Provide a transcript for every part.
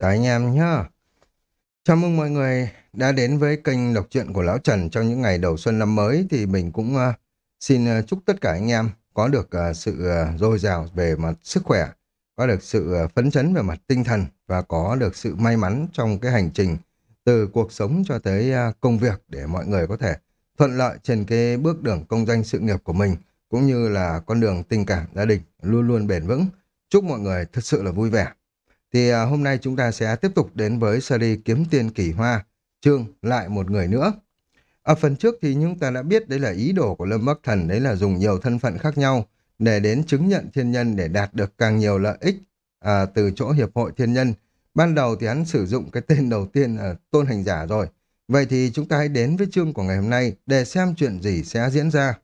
Cả anh em nhá. Chào mừng mọi người đã đến với kênh đọc truyện của Lão Trần trong những ngày đầu xuân năm mới thì mình cũng uh, xin uh, chúc tất cả anh em có được uh, sự uh, dồi dào về mặt sức khỏe, có được sự uh, phấn chấn về mặt tinh thần và có được sự may mắn trong cái hành trình từ cuộc sống cho tới uh, công việc để mọi người có thể thuận lợi trên cái bước đường công danh sự nghiệp của mình cũng như là con đường tình cảm gia đình luôn luôn bền vững. Chúc mọi người thật sự là vui vẻ. Thì à, hôm nay chúng ta sẽ tiếp tục đến với series Kiếm Tiền Kỳ Hoa, chương lại một người nữa. Ở phần trước thì chúng ta đã biết đấy là ý đồ của Lâm Bắc Thần đấy là dùng nhiều thân phận khác nhau để đến chứng nhận thiên nhân để đạt được càng nhiều lợi ích à, từ chỗ Hiệp hội Thiên Nhân. Ban đầu thì hắn sử dụng cái tên đầu tiên là Tôn Hành Giả rồi. Vậy thì chúng ta hãy đến với chương của ngày hôm nay để xem chuyện gì sẽ diễn ra.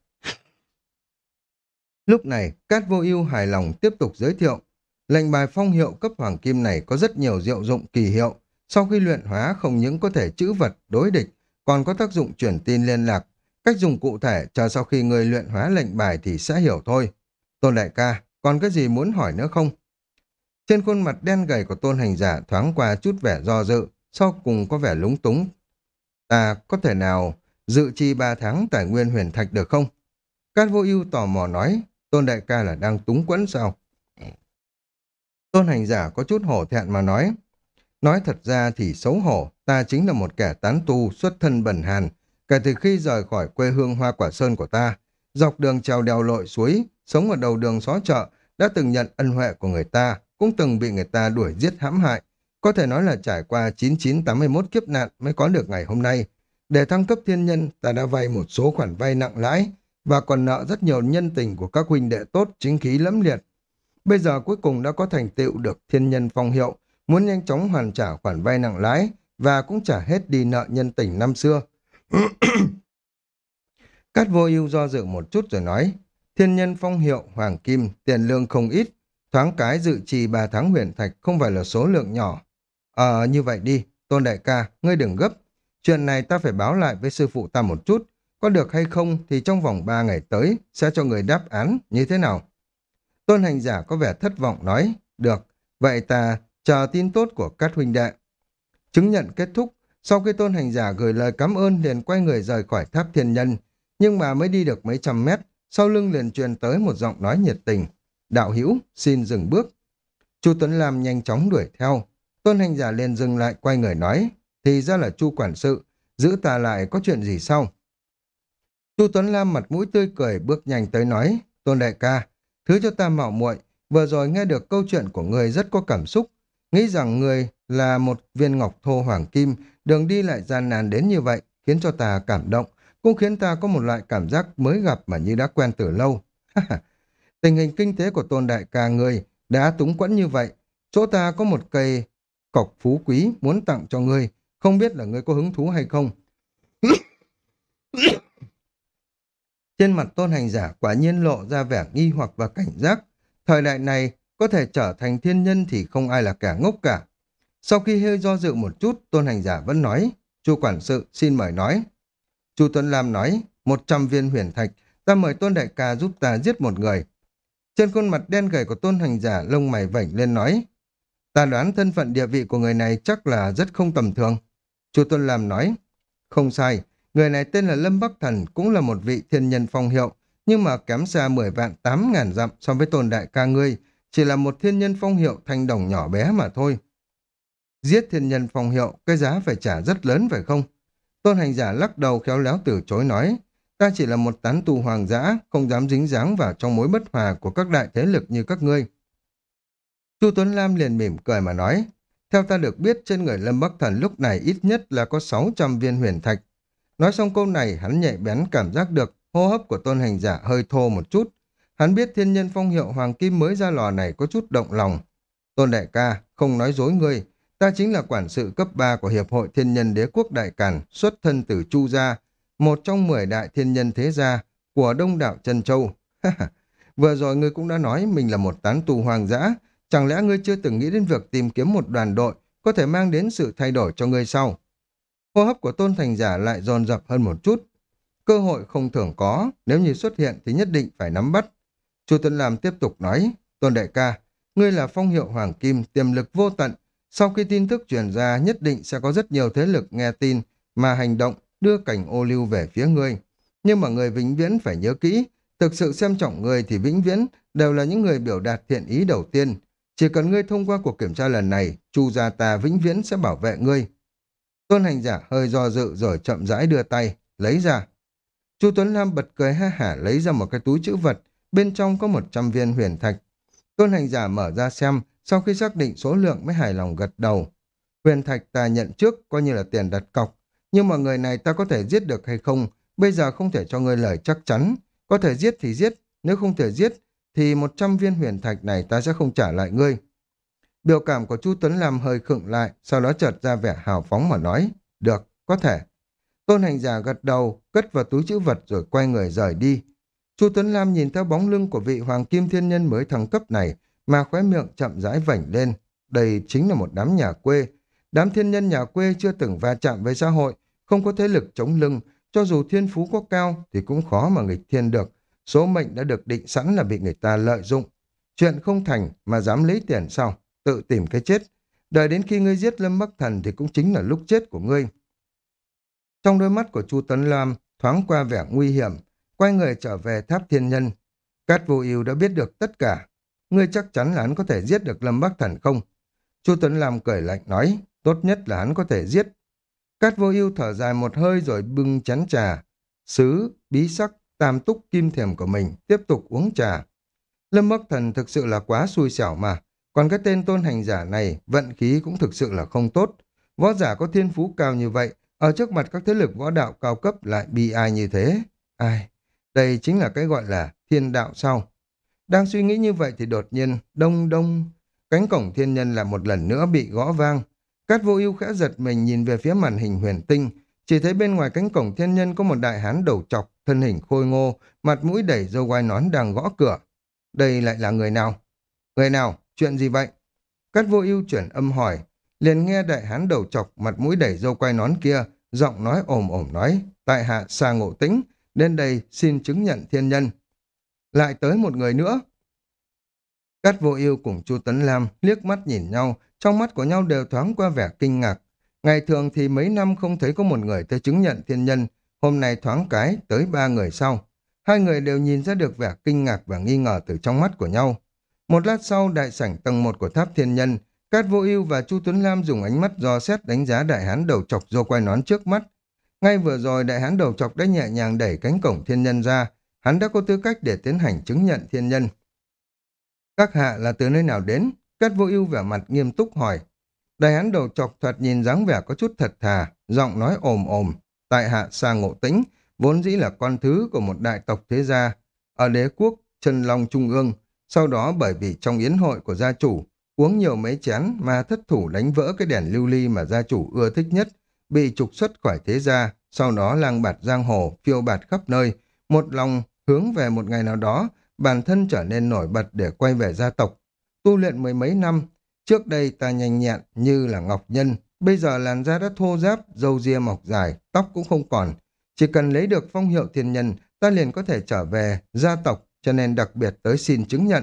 Lúc này, Cát Vô Ưu hài lòng tiếp tục giới thiệu Lệnh bài phong hiệu cấp hoàng kim này có rất nhiều diệu dụng kỳ hiệu. Sau khi luyện hóa không những có thể chữ vật, đối địch, còn có tác dụng chuyển tin liên lạc. Cách dùng cụ thể chờ sau khi người luyện hóa lệnh bài thì sẽ hiểu thôi. Tôn đại ca, còn cái gì muốn hỏi nữa không? Trên khuôn mặt đen gầy của tôn hành giả thoáng qua chút vẻ do dự, sau cùng có vẻ lúng túng. Ta có thể nào dự chi ba tháng tài nguyên huyền thạch được không? Cát vô ưu tò mò nói, tôn đại ca là đang túng quẫn sao? Tôn hành giả có chút hổ thẹn mà nói. Nói thật ra thì xấu hổ, ta chính là một kẻ tán tu xuất thân bẩn hàn. Kể từ khi rời khỏi quê hương hoa quả sơn của ta, dọc đường trèo đèo lội suối, sống ở đầu đường xó chợ, đã từng nhận ân huệ của người ta, cũng từng bị người ta đuổi giết hãm hại. Có thể nói là trải qua 9981 kiếp nạn mới có được ngày hôm nay. Để thăng cấp thiên nhân, ta đã vay một số khoản vay nặng lãi và còn nợ rất nhiều nhân tình của các huynh đệ tốt chính khí lẫm liệt. Bây giờ cuối cùng đã có thành tựu được thiên nhân phong hiệu, muốn nhanh chóng hoàn trả khoản vay nặng lãi và cũng trả hết đi nợ nhân tình năm xưa. Cát vô ưu do dự một chút rồi nói, thiên nhân phong hiệu, hoàng kim, tiền lương không ít, thoáng cái dự trì ba tháng huyền thạch không phải là số lượng nhỏ. Ờ, như vậy đi, tôn đại ca, ngươi đừng gấp. Chuyện này ta phải báo lại với sư phụ ta một chút. Có được hay không thì trong vòng ba ngày tới sẽ cho người đáp án như thế nào. Tôn hành giả có vẻ thất vọng nói, được, vậy ta chờ tin tốt của các huynh đệ. Chứng nhận kết thúc, sau khi tôn hành giả gửi lời cảm ơn liền quay người rời khỏi tháp thiên nhân, nhưng mà mới đi được mấy trăm mét, sau lưng liền truyền tới một giọng nói nhiệt tình. Đạo hữu xin dừng bước. Chu Tuấn Lam nhanh chóng đuổi theo. Tôn hành giả liền dừng lại quay người nói, thì ra là Chu quản sự, giữ ta lại có chuyện gì sau? Chu Tuấn Lam mặt mũi tươi cười bước nhanh tới nói, Tôn đại ca, Thứ cho ta mạo muội vừa rồi nghe được câu chuyện của người rất có cảm xúc, nghĩ rằng người là một viên ngọc thô hoàng kim, đường đi lại gian nan đến như vậy, khiến cho ta cảm động, cũng khiến ta có một loại cảm giác mới gặp mà như đã quen từ lâu. Tình hình kinh tế của tôn đại ca người đã túng quẫn như vậy, chỗ ta có một cây cọc phú quý muốn tặng cho ngươi, không biết là ngươi có hứng thú hay không. Trên mặt tôn hành giả quả nhiên lộ ra vẻ nghi hoặc và cảnh giác. Thời đại này, có thể trở thành thiên nhân thì không ai là kẻ ngốc cả. Sau khi hơi do dự một chút, tôn hành giả vẫn nói, chu quản sự xin mời nói. Chu Tuấn Lam nói, 100 viên huyền thạch, ta mời tôn đại ca giúp ta giết một người. Trên khuôn mặt đen gầy của tôn hành giả lông mày vảnh lên nói, ta đoán thân phận địa vị của người này chắc là rất không tầm thường. Chu Tuấn Lam nói, không sai, Người này tên là Lâm Bắc Thần, cũng là một vị thiên nhân phong hiệu, nhưng mà kém xa 10 vạn 8 ngàn dặm so với tôn đại ca ngươi, chỉ là một thiên nhân phong hiệu thanh đồng nhỏ bé mà thôi. Giết thiên nhân phong hiệu, cái giá phải trả rất lớn phải không? Tôn hành giả lắc đầu khéo léo từ chối nói, ta chỉ là một tán tù hoàng dã, không dám dính dáng vào trong mối bất hòa của các đại thế lực như các ngươi. Chu Tuấn Lam liền mỉm cười mà nói, theo ta được biết trên người Lâm Bắc Thần lúc này ít nhất là có 600 viên huyền thạch, Nói xong câu này, hắn nhạy bén cảm giác được hô hấp của tôn hành giả hơi thô một chút. Hắn biết thiên nhân phong hiệu hoàng kim mới ra lò này có chút động lòng. Tôn đại ca, không nói dối ngươi, ta chính là quản sự cấp 3 của Hiệp hội Thiên nhân Đế quốc Đại Càn, xuất thân từ Chu Gia, một trong 10 đại thiên nhân thế gia của đông đảo Trân Châu. Vừa rồi ngươi cũng đã nói mình là một tán tù hoàng dã, chẳng lẽ ngươi chưa từng nghĩ đến việc tìm kiếm một đoàn đội có thể mang đến sự thay đổi cho ngươi sau? Hô hấp của tôn thành giả lại dồn dập hơn một chút. Cơ hội không thường có, nếu như xuất hiện thì nhất định phải nắm bắt. Chu Tuấn Lam tiếp tục nói, tôn đại ca, ngươi là phong hiệu hoàng kim, tiềm lực vô tận, Sau khi tin tức truyền ra, nhất định sẽ có rất nhiều thế lực nghe tin mà hành động đưa cảnh ô lưu về phía ngươi. Nhưng mà người vĩnh viễn phải nhớ kỹ, thực sự xem trọng người thì vĩnh viễn đều là những người biểu đạt thiện ý đầu tiên. Chỉ cần ngươi thông qua cuộc kiểm tra lần này, chu gia ta vĩnh viễn sẽ bảo vệ ngươi. Tôn hành giả hơi do dự rồi chậm rãi đưa tay, lấy ra. Chu Tuấn Lam bật cười ha hả lấy ra một cái túi chữ vật, bên trong có một trăm viên huyền thạch. Tôn hành giả mở ra xem, sau khi xác định số lượng mới hài lòng gật đầu. Huyền thạch ta nhận trước, coi như là tiền đặt cọc, nhưng mà người này ta có thể giết được hay không, bây giờ không thể cho ngươi lời chắc chắn. Có thể giết thì giết, nếu không thể giết, thì một trăm viên huyền thạch này ta sẽ không trả lại ngươi. Biểu cảm của Chu Tuấn Lam hơi khựng lại, sau đó chợt ra vẻ hào phóng mà nói, được, có thể. Tôn hành giả gật đầu, cất vào túi chữ vật rồi quay người rời đi. Chu Tuấn Lam nhìn theo bóng lưng của vị Hoàng Kim Thiên Nhân mới thăng cấp này, mà khóe miệng chậm rãi vảnh lên. Đây chính là một đám nhà quê. Đám thiên nhân nhà quê chưa từng va chạm với xã hội, không có thế lực chống lưng, cho dù thiên phú có cao thì cũng khó mà nghịch thiên được. Số mệnh đã được định sẵn là bị người ta lợi dụng. Chuyện không thành mà dám lấy tiền xong Tự tìm cái chết. Đợi đến khi ngươi giết Lâm Bắc Thần thì cũng chính là lúc chết của ngươi. Trong đôi mắt của Chu Tấn Lam thoáng qua vẻ nguy hiểm, quay người trở về tháp thiên nhân. Cát vô Yêu đã biết được tất cả. Ngươi chắc chắn là hắn có thể giết được Lâm Bắc Thần không? Chu Tấn Lam cười lạnh nói, tốt nhất là hắn có thể giết. Cát vô Yêu thở dài một hơi rồi bưng chén trà, sứ, bí sắc, tam túc kim thiềm của mình, tiếp tục uống trà. Lâm Bắc Thần thực sự là quá xui xẻo mà, còn cái tên tôn hành giả này, vận khí cũng thực sự là không tốt. Võ giả có thiên phú cao như vậy, ở trước mặt các thế lực võ đạo cao cấp lại bị ai như thế. Ai? Đây chính là cái gọi là thiên đạo sau. Đang suy nghĩ như vậy thì đột nhiên, đông đông, cánh cổng thiên nhân là một lần nữa bị gõ vang. Cát vô ưu khẽ giật mình nhìn về phía màn hình huyền tinh, chỉ thấy bên ngoài cánh cổng thiên nhân có một đại hán đầu chọc, thân hình khôi ngô, mặt mũi đẩy dâu quai nón đang gõ cửa. Đây lại là người nào? Người nào? Chuyện gì vậy? Cát vô ưu chuyển âm hỏi, liền nghe đại hán đầu chọc, mặt mũi đẩy dâu quay nón kia, giọng nói ồm ồm nói, tại hạ xa ngộ tĩnh, đến đây xin chứng nhận thiên nhân. Lại tới một người nữa. Cát vô ưu cùng Chu Tấn Lam liếc mắt nhìn nhau, trong mắt của nhau đều thoáng qua vẻ kinh ngạc. Ngày thường thì mấy năm không thấy có một người tới chứng nhận thiên nhân, hôm nay thoáng cái tới ba người sau. Hai người đều nhìn ra được vẻ kinh ngạc và nghi ngờ từ trong mắt của nhau. Một lát sau, đại sảnh tầng một của tháp thiên nhân, Cát Vô Ưu và Chu Tuấn Lam dùng ánh mắt do xét đánh giá đại hán đầu chọc do quay nón trước mắt. Ngay vừa rồi đại hán đầu chọc đã nhẹ nhàng đẩy cánh cổng thiên nhân ra, hắn đã có tư cách để tiến hành chứng nhận thiên nhân. Các hạ là từ nơi nào đến? Cát Vô Ưu vẻ mặt nghiêm túc hỏi. Đại hán đầu chọc thoạt nhìn dáng vẻ có chút thật thà, giọng nói ồm ồm. Tại hạ xa Ngộ Tĩnh, vốn dĩ là con thứ của một đại tộc thế gia ở đế quốc Trần Long Trung ương, sau đó bởi vì trong yến hội của gia chủ uống nhiều mấy chén mà thất thủ đánh vỡ cái đèn lưu ly mà gia chủ ưa thích nhất, bị trục xuất khỏi thế gia, sau đó lang bạt giang hồ, phiêu bạt khắp nơi, một lòng hướng về một ngày nào đó, bản thân trở nên nổi bật để quay về gia tộc. Tu luyện mười mấy năm, trước đây ta nhanh nhẹn như là ngọc nhân, bây giờ làn da đã thô ráp, râu ria mọc dài, tóc cũng không còn. Chỉ cần lấy được phong hiệu thiên nhân, ta liền có thể trở về gia tộc, cho nên đặc biệt tới xin chứng nhận.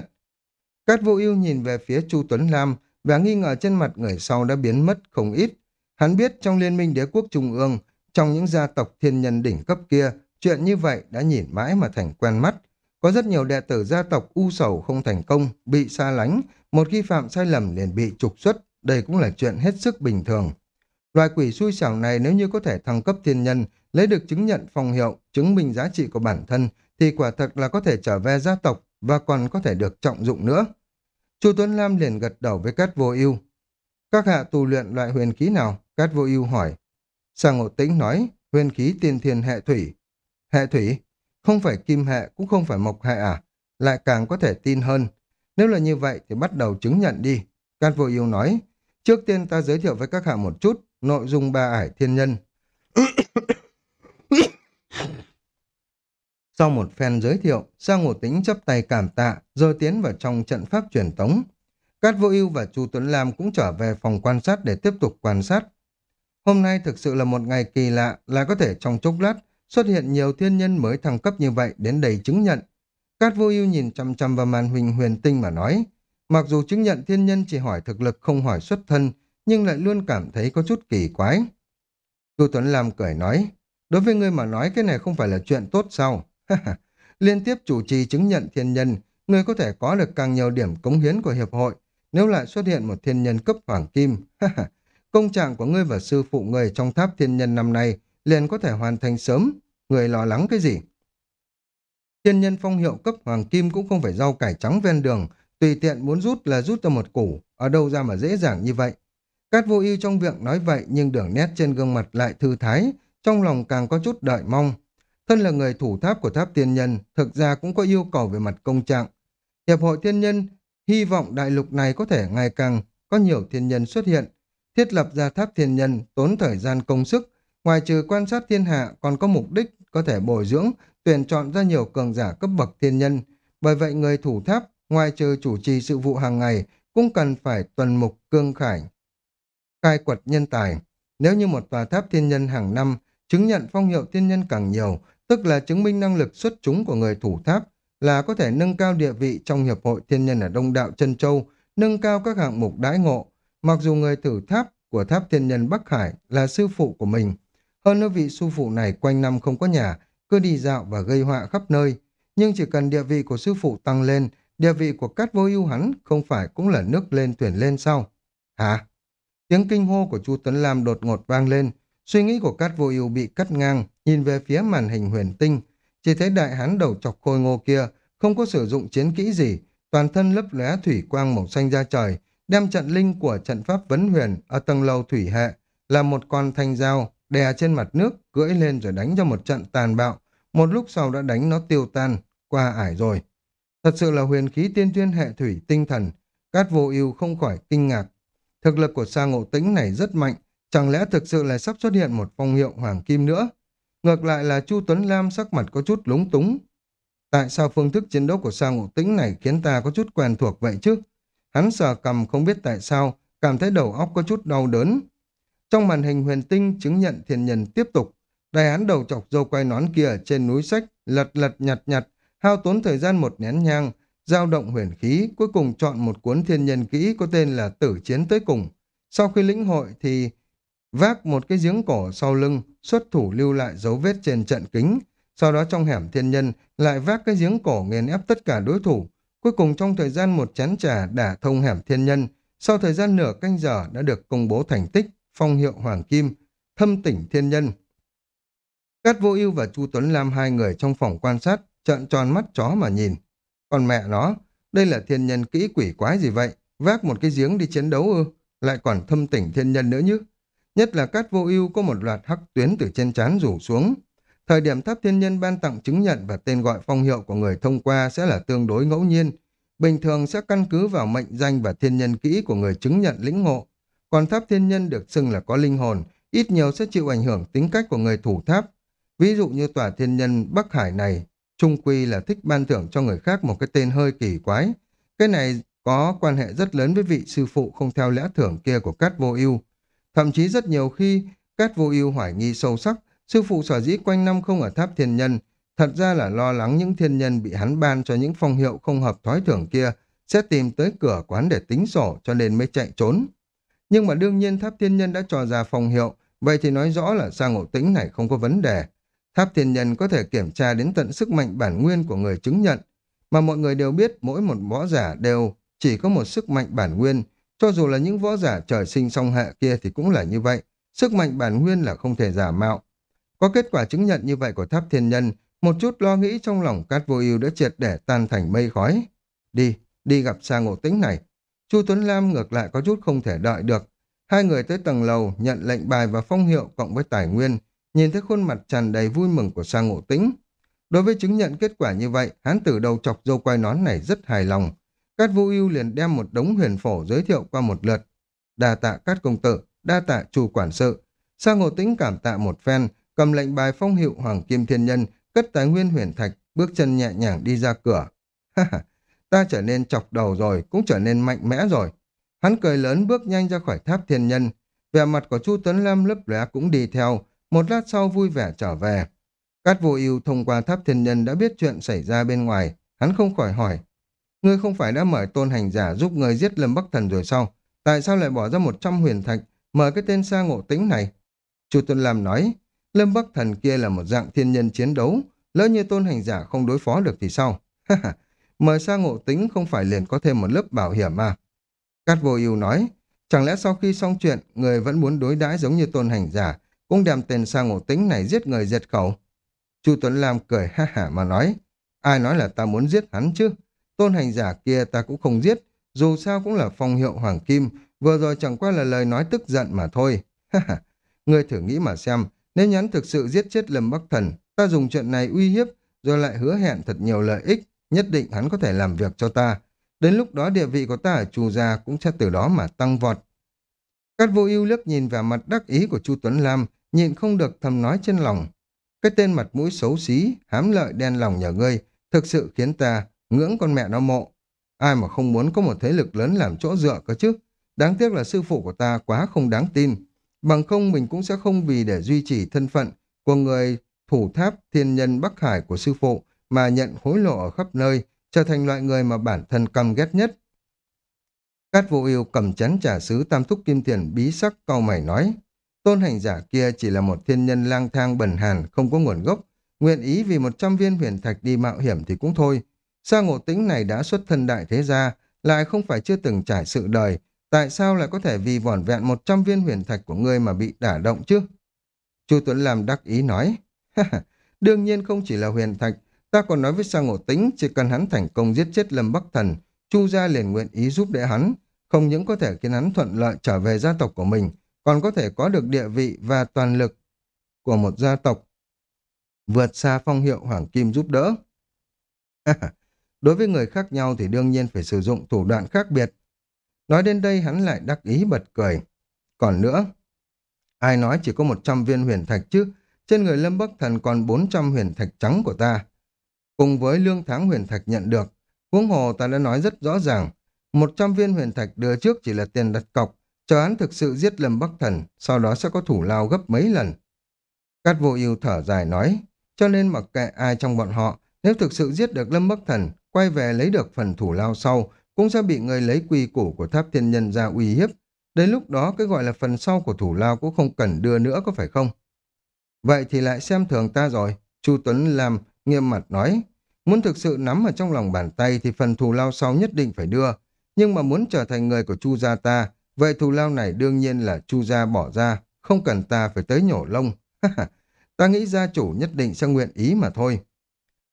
Cát vô ưu nhìn về phía Chu Tuấn Lam, và nghi ngờ trên mặt người sau đã biến mất không ít. Hắn biết trong liên minh đế quốc trung ương, trong những gia tộc thiên nhân đỉnh cấp kia, chuyện như vậy đã nhìn mãi mà thành quen mắt. Có rất nhiều đệ tử gia tộc u sầu không thành công, bị xa lánh, một khi phạm sai lầm liền bị trục xuất, đây cũng là chuyện hết sức bình thường. Loài quỷ xui xảo này nếu như có thể thăng cấp thiên nhân, lấy được chứng nhận phòng hiệu, chứng minh giá trị của bản thân, thì quả thật là có thể trở về gia tộc và còn có thể được trọng dụng nữa. Chu Tuấn Lam liền gật đầu với Cát Vô Ưu. Các hạ tu luyện loại huyền khí nào? Cát Vô Ưu hỏi. Sang Ngộ Tĩnh nói, huyền khí tiên thiên hệ thủy. Hệ thủy? Không phải kim hệ, cũng không phải mộc hệ à? Lại càng có thể tin hơn. Nếu là như vậy thì bắt đầu chứng nhận đi. Cát Vô Ưu nói, trước tiên ta giới thiệu với các hạ một chút nội dung ba ải thiên nhân. Sau một phen giới thiệu, Sang Ngộ Tĩnh chấp tay cảm tạ, rồi tiến vào trong trận pháp truyền tống. Cát Vô Ưu và Chu Tuấn Lam cũng trở về phòng quan sát để tiếp tục quan sát. Hôm nay thực sự là một ngày kỳ lạ, là có thể trong chốc lát xuất hiện nhiều thiên nhân mới thăng cấp như vậy đến đầy chứng nhận. Cát Vô Ưu nhìn chăm chăm vào màn huỳnh huyền tinh mà nói, mặc dù chứng nhận thiên nhân chỉ hỏi thực lực không hỏi xuất thân, nhưng lại luôn cảm thấy có chút kỳ quái. Chu Tuấn Lam cười nói, đối với ngươi mà nói cái này không phải là chuyện tốt sao? Liên tiếp chủ trì chứng nhận thiên nhân, người có thể có được càng nhiều điểm cống hiến của hiệp hội, nếu lại xuất hiện một thiên nhân cấp hoàng kim. Công trạng của ngươi và sư phụ người trong tháp thiên nhân năm nay liền có thể hoàn thành sớm, người lo lắng cái gì? Thiên nhân phong hiệu cấp hoàng kim cũng không phải rau cải trắng ven đường, tùy tiện muốn rút là rút ra một củ, ở đâu ra mà dễ dàng như vậy. Cát vô ưu trong miệng nói vậy nhưng đường nét trên gương mặt lại thư thái, trong lòng càng có chút đợi mong. Thân là người thủ tháp của tháp thiên nhân, thực ra cũng có yêu cầu về mặt công trạng. Hiệp hội thiên nhân hy vọng đại lục này có thể ngày càng có nhiều thiên nhân xuất hiện. Thiết lập ra tháp thiên nhân tốn thời gian công sức, ngoài trừ quan sát thiên hạ còn có mục đích có thể bồi dưỡng, tuyển chọn ra nhiều cường giả cấp bậc thiên nhân. Bởi vậy người thủ tháp, ngoài trừ chủ trì sự vụ hàng ngày, cũng cần phải tuần mục cương khải. Khai quật nhân tài, nếu như một tòa tháp thiên nhân hàng năm chứng nhận phong hiệu thiên nhân càng nhiều, tức là chứng minh năng lực xuất chúng của người thủ tháp, là có thể nâng cao địa vị trong Hiệp hội Thiên Nhân ở Đông Đạo Trân Châu, nâng cao các hạng mục đãi ngộ. Mặc dù người thử tháp của tháp Thiên Nhân Bắc Hải là sư phụ của mình, hơn nữa vị sư phụ này quanh năm không có nhà, cứ đi dạo và gây họa khắp nơi. Nhưng chỉ cần địa vị của sư phụ tăng lên, địa vị của cát vô ưu hắn không phải cũng là nước lên tuyển lên sao? Hả? Tiếng kinh hô của Chu Tuấn Lam đột ngột vang lên, suy nghĩ của cát vô ưu bị cắt ngang, nhìn về phía màn hình huyền tinh, chỉ thấy đại hán đầu chọc khôi ngô kia không có sử dụng chiến kỹ gì, toàn thân lấp lóe thủy quang màu xanh ra trời, đem trận linh của trận pháp vấn huyền ở tầng lầu thủy hệ là một con thanh dao đè trên mặt nước, cưỡi lên rồi đánh cho một trận tàn bạo, một lúc sau đã đánh nó tiêu tan, qua ải rồi. Thật sự là huyền khí tiên tuyên hệ thủy tinh thần, Cát vô ưu không khỏi kinh ngạc. Thực lực của sa ngộ tĩnh này rất mạnh, chẳng lẽ thực sự là sắp xuất hiện một phong hiệu hoàng kim nữa? Ngược lại là Chu Tuấn Lam sắc mặt có chút lúng túng. Tại sao phương thức chiến đấu của sao Ngộ Tĩnh này khiến ta có chút quen thuộc vậy chứ? Hắn sờ cầm không biết tại sao, cảm thấy đầu óc có chút đau đớn. Trong màn hình huyền tinh chứng nhận thiên nhân tiếp tục, đại án đầu chọc dâu quay nón kia trên núi sách, lật lật nhặt nhặt, hao tốn thời gian một nén nhang, giao động huyền khí, cuối cùng chọn một cuốn thiên nhân kỹ có tên là Tử Chiến tới cùng. Sau khi lĩnh hội thì vác một cái giếng cổ sau lưng, xuất thủ lưu lại dấu vết trên trận kính, sau đó trong hẻm thiên nhân lại vác cái giếng cổ nghiền ép tất cả đối thủ, cuối cùng trong thời gian một chén trà đả thông hẻm thiên nhân, sau thời gian nửa canh giờ đã được công bố thành tích, phong hiệu Hoàng Kim, thâm tỉnh thiên nhân. Cát Vô Ưu và Chu Tuấn Lam hai người trong phòng quan sát, trợn tròn mắt chó mà nhìn. Còn mẹ nó, đây là thiên nhân kỹ quỷ quái gì vậy? Vác một cái giếng đi chiến đấu ư? Lại còn thâm tỉnh thiên nhân nữa nhứ. Nhất là Cát Vô Ưu có một loạt hắc tuyến từ trên trán rủ xuống. Thời điểm tháp thiên nhân ban tặng chứng nhận và tên gọi phong hiệu của người thông qua sẽ là tương đối ngẫu nhiên. Bình thường sẽ căn cứ vào mệnh danh và thiên nhân kỹ của người chứng nhận lĩnh ngộ. Còn tháp thiên nhân được xưng là có linh hồn, ít nhiều sẽ chịu ảnh hưởng tính cách của người thủ tháp. Ví dụ như tòa thiên nhân Bắc Hải này, trung quy là thích ban thưởng cho người khác một cái tên hơi kỳ quái. Cái này có quan hệ rất lớn với vị sư phụ không theo lẽ thưởng kia của Cát Vô Ưu. Thậm chí rất nhiều khi, Cát Vô Ưu hoài nghi sâu sắc, sư phụ sở dĩ quanh năm không ở tháp thiên nhân, thật ra là lo lắng những thiên nhân bị hắn ban cho những phong hiệu không hợp thói thường kia sẽ tìm tới cửa quán để tính sổ cho nên mới chạy trốn. Nhưng mà đương nhiên tháp thiên nhân đã cho ra phong hiệu, vậy thì nói rõ là sang ngộ tĩnh này không có vấn đề. Tháp thiên nhân có thể kiểm tra đến tận sức mạnh bản nguyên của người chứng nhận, mà mọi người đều biết mỗi một võ giả đều chỉ có một sức mạnh bản nguyên, cho dù là những võ giả trời sinh song hệ kia thì cũng là như vậy, sức mạnh bản nguyên là không thể giả mạo. Có kết quả chứng nhận như vậy của tháp thiên nhân, một chút lo nghĩ trong lòng cát vô ưu đã triệt để tan thành mây khói. Đi, đi gặp xa ngộ tính này. Chu Tuấn Lam ngược lại có chút không thể đợi được. Hai người tới tầng lầu nhận lệnh bài và phong hiệu cộng với tài nguyên, nhìn thấy khuôn mặt tràn đầy vui mừng của sang ngộ tĩnh. Đối với chứng nhận kết quả như vậy, hắn tử đầu chọc dâu quai nón này rất hài lòng. Cát Vũ Ưu liền đem một đống huyền phổ giới thiệu qua một lượt. Đa tạ Cát công tử, đa tạ chủ quản sự. Sang Ngộ Tĩnh cảm tạ một phen, cầm lệnh bài phong hiệu Hoàng Kim Thiên Nhân, cất tài nguyên huyền thạch, bước chân nhẹ nhàng đi ra cửa. Ha ha, ta trở nên chọc đầu rồi, cũng trở nên mạnh mẽ rồi. Hắn cười lớn bước nhanh ra khỏi tháp thiên nhân. Vẻ mặt của Chu Tuấn Lam lấp lóe cũng đi theo, một lát sau vui vẻ trở về. Cát vô ưu thông qua tháp thiên nhân đã biết chuyện xảy ra bên ngoài, hắn không khỏi hỏi, Ngươi không phải đã mời tôn hành giả giúp ngươi giết Lâm Bắc Thần rồi sao? tại sao lại bỏ ra 100 huyền thạch mời cái tên xa ngộ tính này? Chu Tuấn Lam nói, Lâm Bắc Thần kia là một dạng thiên nhân chiến đấu, lỡ như tôn hành giả không đối phó được thì sao? mời xa ngộ tính không phải liền có thêm một lớp bảo hiểm à? Cát vô ưu nói, chẳng lẽ sau khi xong chuyện, người vẫn muốn đối đãi giống như tôn hành giả, cũng đem tên sang ngộ tính này giết người diệt khẩu. Chu Tuấn Lam cười ha hả mà nói, ai nói là ta muốn giết hắn chứ? Tôn hành giả kia ta cũng không giết, dù sao cũng là phong hiệu Hoàng Kim, vừa rồi chẳng qua là lời nói tức giận mà thôi. Ngươi thử nghĩ mà xem, nếu nhắn thực sự giết chết Lâm Bắc Thần, ta dùng chuyện này uy hiếp, rồi lại hứa hẹn thật nhiều lợi ích, nhất định hắn có thể làm việc cho ta. Đến lúc đó địa vị của ta ở Chu gia cũng sẽ từ đó mà tăng vọt. Cát vô ưu liếc nhìn vào mặt đắc ý của Chu Tuấn Lam, nhịn không được thầm nói trên lòng. Cái tên mặt mũi xấu xí, hám lợi đen lòng nhà ngươi, thực sự khiến ta ngưỡng con mẹ nó mộ. Ai mà không muốn có một thế lực lớn làm chỗ dựa cơ chứ. Đáng tiếc là sư phụ của ta quá không đáng tin. Bằng không mình cũng sẽ không vì để duy trì thân phận của người thủ tháp thiên nhân Bắc Hải của sư phụ mà nhận hối lộ ở khắp nơi, trở thành loại người mà bản thân căm ghét nhất. Cát vô ưu cầm chén trà sứ tam thúc kim tiền bí sắc cau mày nói, tôn hành giả kia chỉ là một thiên nhân lang thang bẩn hàn, không có nguồn gốc, nguyện ý vì một trăm viên huyền thạch đi mạo hiểm thì cũng thôi. Sa ngộ Tĩnh này đã xuất thân đại thế gia, lại không phải chưa từng trải sự đời, tại sao lại có thể vì vỏn vẹn một trăm viên huyền thạch của ngươi mà bị đả động chứ? Chu Tuấn làm đắc ý nói, đương nhiên không chỉ là huyền thạch, Ta còn nói với Sa ngộ Tĩnh chỉ cần hắn thành công giết chết Lâm Bắc Thần, Chu gia liền nguyện ý giúp đỡ hắn, không những có thể khiến hắn thuận lợi trở về gia tộc của mình, còn có thể có được địa vị và toàn lực của một gia tộc. Vượt xa phong hiệu Hoàng Kim giúp đỡ. Đối với người khác nhau thì đương nhiên phải sử dụng thủ đoạn khác biệt. Nói đến đây hắn lại đắc ý bật cười. Còn nữa, ai nói chỉ có 100 viên huyền thạch chứ, trên người Lâm Bắc Thần còn 400 huyền thạch trắng của ta cùng với lương tháng huyền thạch nhận được. Huống hồ ta đã nói rất rõ ràng, 100 viên huyền thạch đưa trước chỉ là tiền đặt cọc, chờ án thực sự giết Lâm Bắc Thần, sau đó sẽ có thủ lao gấp mấy lần. Cát vô ưu thở dài nói, cho nên mặc kệ ai trong bọn họ, nếu thực sự giết được Lâm Bắc Thần, quay về lấy được phần thủ lao sau, cũng sẽ bị người lấy quy củ của tháp thiên nhân ra uy hiếp. Đến lúc đó cái gọi là phần sau của thủ lao cũng không cần đưa nữa có phải không? Vậy thì lại xem thường ta rồi. Chu Tuấn làm nghiêm mặt nói, muốn thực sự nắm ở trong lòng bàn tay thì phần thù lao sau nhất định phải đưa, nhưng mà muốn trở thành người của Chu gia ta, vậy thù lao này đương nhiên là Chu gia bỏ ra, không cần ta phải tới nhổ lông. ta nghĩ gia chủ nhất định sẽ nguyện ý mà thôi.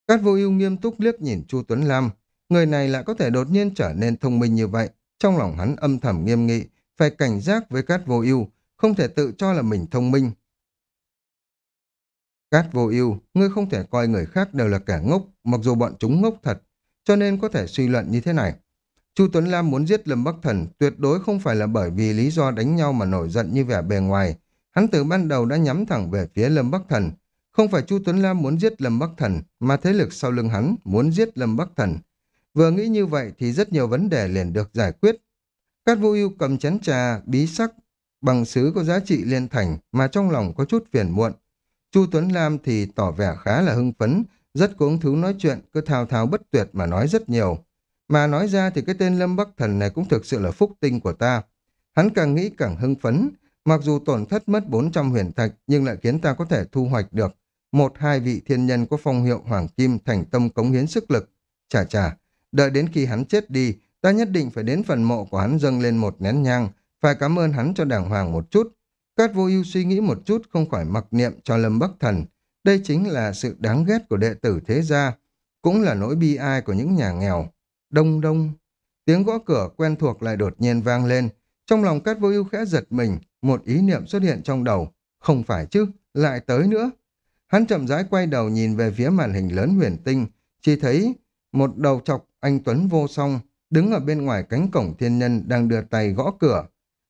Cát vô ưu nghiêm túc liếc nhìn Chu Tuấn Lam, người này lại có thể đột nhiên trở nên thông minh như vậy, trong lòng hắn âm thầm nghiêm nghị, phải cảnh giác với Cát vô ưu, không thể tự cho là mình thông minh, Cát vô ưu, ngươi không thể coi người khác đều là kẻ ngốc, mặc dù bọn chúng ngốc thật, cho nên có thể suy luận như thế này. Chu Tuấn Lam muốn giết Lâm Bắc Thần tuyệt đối không phải là bởi vì lý do đánh nhau mà nổi giận như vẻ bề ngoài. Hắn từ ban đầu đã nhắm thẳng về phía Lâm Bắc Thần. Không phải Chu Tuấn Lam muốn giết Lâm Bắc Thần, mà thế lực sau lưng hắn muốn giết Lâm Bắc Thần. Vừa nghĩ như vậy thì rất nhiều vấn đề liền được giải quyết. Cát vô ưu cầm chén trà, bí sắc, bằng sứ có giá trị liên thành mà trong lòng có chút phiền muộn. Chu Tuấn Lam thì tỏ vẻ khá là hưng phấn, rất cuống thứ thú nói chuyện, cứ thao thao bất tuyệt mà nói rất nhiều. Mà nói ra thì cái tên Lâm Bắc Thần này cũng thực sự là phúc tinh của ta. Hắn càng nghĩ càng hưng phấn, mặc dù tổn thất mất 400 huyền thạch nhưng lại khiến ta có thể thu hoạch được một hai vị thiên nhân có phong hiệu Hoàng Kim thành tâm cống hiến sức lực. Chà chà, đợi đến khi hắn chết đi, ta nhất định phải đến phần mộ của hắn dâng lên một nén nhang, phải cảm ơn hắn cho đàng hoàng một chút, Cát vô ưu suy nghĩ một chút không khỏi mặc niệm cho Lâm Bắc Thần. Đây chính là sự đáng ghét của đệ tử thế gia, cũng là nỗi bi ai của những nhà nghèo. Đông đông, tiếng gõ cửa quen thuộc lại đột nhiên vang lên. Trong lòng Cát vô ưu khẽ giật mình, một ý niệm xuất hiện trong đầu. Không phải chứ, lại tới nữa. Hắn chậm rãi quay đầu nhìn về phía màn hình lớn huyền tinh, chỉ thấy một đầu chọc anh Tuấn vô song đứng ở bên ngoài cánh cổng thiên nhân đang đưa tay gõ cửa.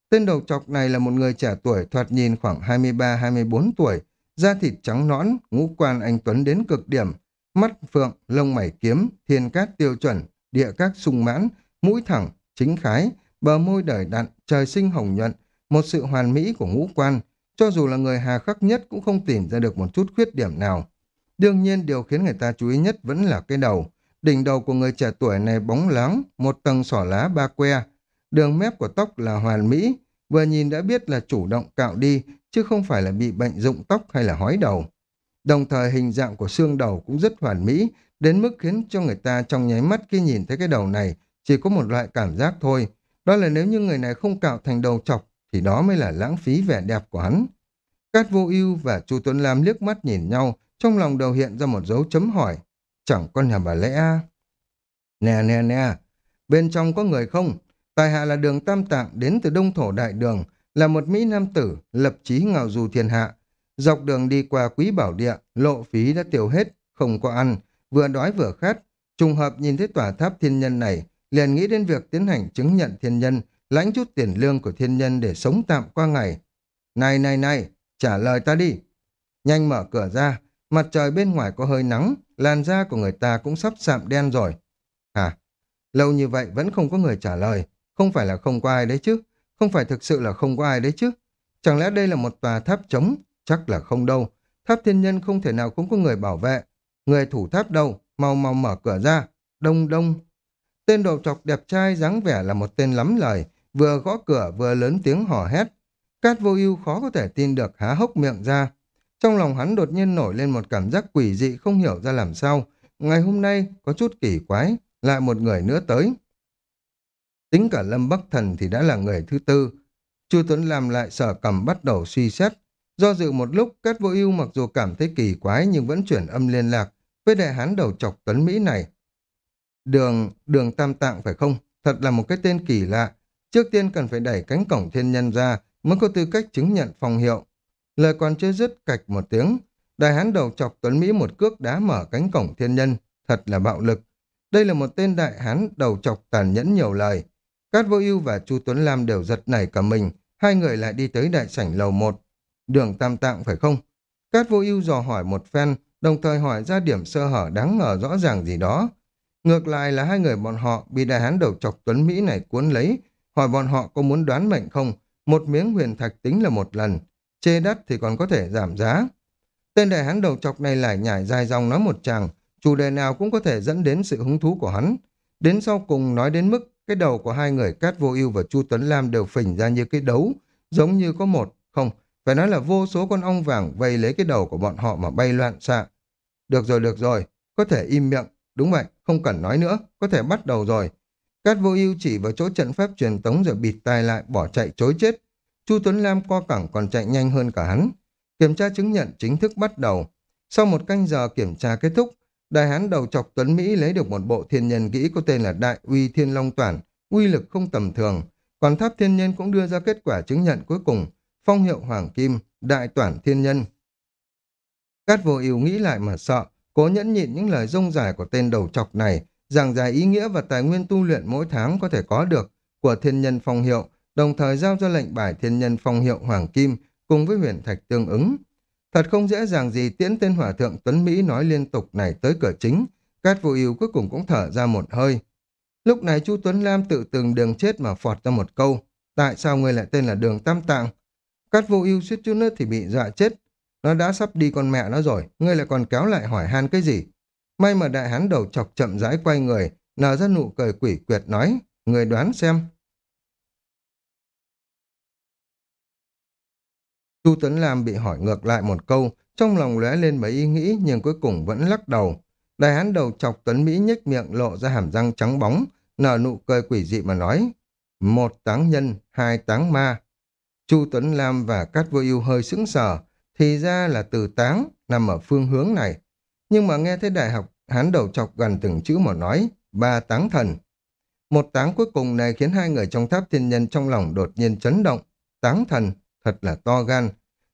Tên đầu chọc này là một người trẻ tuổi thoạt nhìn khoảng 23-24 tuổi, da thịt trắng nõn, ngũ quan anh Tuấn đến cực điểm, mắt phượng, lông mày kiếm, thiên cát tiêu chuẩn, địa các sung mãn, mũi thẳng, chính khái, bờ môi đời đặn, trời sinh hồng nhuận, một sự hoàn mỹ của ngũ quan, cho dù là người hà khắc nhất cũng không tìm ra được một chút khuyết điểm nào. Đương nhiên điều khiến người ta chú ý nhất vẫn là cái đầu. Đỉnh đầu của người trẻ tuổi này bóng láng, một tầng sỏ lá ba que, đường mép của tóc là hoàn mỹ, vừa nhìn đã biết là chủ động cạo đi, chứ không phải là bị bệnh rụng tóc hay là hói đầu. Đồng thời hình dạng của xương đầu cũng rất hoàn mỹ, đến mức khiến cho người ta trong nháy mắt khi nhìn thấy cái đầu này chỉ có một loại cảm giác thôi. Đó là nếu như người này không cạo thành đầu chọc thì đó mới là lãng phí vẻ đẹp của hắn. Cát vô ưu và chu Tuấn Lam liếc mắt nhìn nhau, trong lòng đầu hiện ra một dấu chấm hỏi. Chẳng con nhà bà lẽ à? Nè nè nè, bên trong có người không? Tài hạ là đường tam tạng đến từ đông thổ đại đường, là một Mỹ Nam tử, lập chí ngạo dù thiên hạ. Dọc đường đi qua quý bảo địa, lộ phí đã tiêu hết, không có ăn, vừa đói vừa khát. Trùng hợp nhìn thấy tòa tháp thiên nhân này, liền nghĩ đến việc tiến hành chứng nhận thiên nhân, lãnh chút tiền lương của thiên nhân để sống tạm qua ngày. Này này này, trả lời ta đi. Nhanh mở cửa ra, mặt trời bên ngoài có hơi nắng, làn da của người ta cũng sắp sạm đen rồi. à Lâu như vậy vẫn không có người trả lời, không phải là không có ai đấy chứ, không phải thực sự là không có ai đấy chứ. Chẳng lẽ đây là một tòa tháp trống? Chắc là không đâu. Tháp thiên nhân không thể nào không có người bảo vệ. Người thủ tháp đâu? Mau mau mở cửa ra. Đông đông. Tên đầu trọc đẹp trai dáng vẻ là một tên lắm lời, vừa gõ cửa vừa lớn tiếng hò hét. Cát vô ưu khó có thể tin được há hốc miệng ra. Trong lòng hắn đột nhiên nổi lên một cảm giác quỷ dị không hiểu ra làm sao. Ngày hôm nay có chút kỳ quái, lại một người nữa tới. Tính cả Lâm Bắc Thần thì đã là người thứ tư. Chu Tuấn làm lại sở cầm bắt đầu suy xét. Do dự một lúc, Cát Vô Ưu mặc dù cảm thấy kỳ quái nhưng vẫn chuyển âm liên lạc với đại hán đầu chọc Tuấn Mỹ này. Đường, đường Tam Tạng phải không? Thật là một cái tên kỳ lạ. Trước tiên cần phải đẩy cánh cổng thiên nhân ra mới có tư cách chứng nhận phòng hiệu. Lời còn chưa dứt cạch một tiếng, đại hán đầu chọc Tuấn Mỹ một cước đá mở cánh cổng thiên nhân, thật là bạo lực. Đây là một tên đại hán đầu chọc tàn nhẫn nhiều lời. Cát Vô Ưu và Chu Tuấn Lam đều giật nảy cả mình, hai người lại đi tới đại sảnh lầu một. Đường Tam Tạng phải không? Cát Vô Ưu dò hỏi một phen, đồng thời hỏi ra điểm sơ hở đáng ngờ rõ ràng gì đó. Ngược lại là hai người bọn họ bị đại hán đầu chọc Tuấn Mỹ này cuốn lấy, hỏi bọn họ có muốn đoán mệnh không, một miếng huyền thạch tính là một lần, chê đắt thì còn có thể giảm giá. Tên đại hán đầu chọc này lại nhảy dài dòng nói một chàng, chủ đề nào cũng có thể dẫn đến sự hứng thú của hắn. Đến sau cùng nói đến mức cái đầu của hai người Cát Vô Ưu và Chu Tuấn Lam đều phình ra như cái đấu, giống như có một, không, phải nói là vô số con ong vàng vây lấy cái đầu của bọn họ mà bay loạn xạ. Được rồi, được rồi, có thể im miệng, đúng vậy, không cần nói nữa, có thể bắt đầu rồi. Cát Vô Ưu chỉ vào chỗ trận pháp truyền tống rồi bịt tai lại bỏ chạy trối chết. Chu Tuấn Lam co cẳng còn chạy nhanh hơn cả hắn. Kiểm tra chứng nhận chính thức bắt đầu. Sau một canh giờ kiểm tra kết thúc, đại hán đầu chọc Tuấn Mỹ lấy được một bộ thiên nhân kỹ có tên là Đại Uy Thiên Long Toản, uy lực không tầm thường. Còn tháp thiên nhân cũng đưa ra kết quả chứng nhận cuối cùng, phong hiệu Hoàng Kim, Đại Toản Thiên Nhân. Cát vô ưu nghĩ lại mà sợ, cố nhẫn nhịn những lời rông dài của tên đầu chọc này, giảng giải ý nghĩa và tài nguyên tu luyện mỗi tháng có thể có được của thiên nhân phong hiệu, đồng thời giao ra lệnh bài thiên nhân phong hiệu Hoàng Kim cùng với huyền thạch tương ứng. Thật không dễ dàng gì tiễn tên hỏa thượng Tuấn Mỹ nói liên tục này tới cửa chính, Cát vô ưu cuối cùng cũng thở ra một hơi. Lúc này chu Tuấn Lam tự từng đường chết mà phọt ra một câu, tại sao người lại tên là đường Tam Tạng? Cát vô ưu suýt chút nữa thì bị dọa chết. Nó đã sắp đi con mẹ nó rồi, ngươi lại còn kéo lại hỏi han cái gì? May mà đại hán đầu chọc chậm rãi quay người, nở ra nụ cười quỷ quyệt nói, người đoán xem. Chu Tuấn Lam bị hỏi ngược lại một câu, trong lòng lóe lên mấy ý nghĩ nhưng cuối cùng vẫn lắc đầu. Đại hán đầu chọc Tuấn Mỹ nhếch miệng lộ ra hàm răng trắng bóng, nở nụ cười quỷ dị mà nói, một táng nhân, hai táng ma. Chu Tuấn Lam và Cát Vô Ưu hơi sững sờ, thì ra là từ táng nằm ở phương hướng này. Nhưng mà nghe thấy đại học hắn đầu chọc gần từng chữ mà nói, ba táng thần. Một táng cuối cùng này khiến hai người trong tháp thiên nhân trong lòng đột nhiên chấn động. Táng thần, thật là to gan.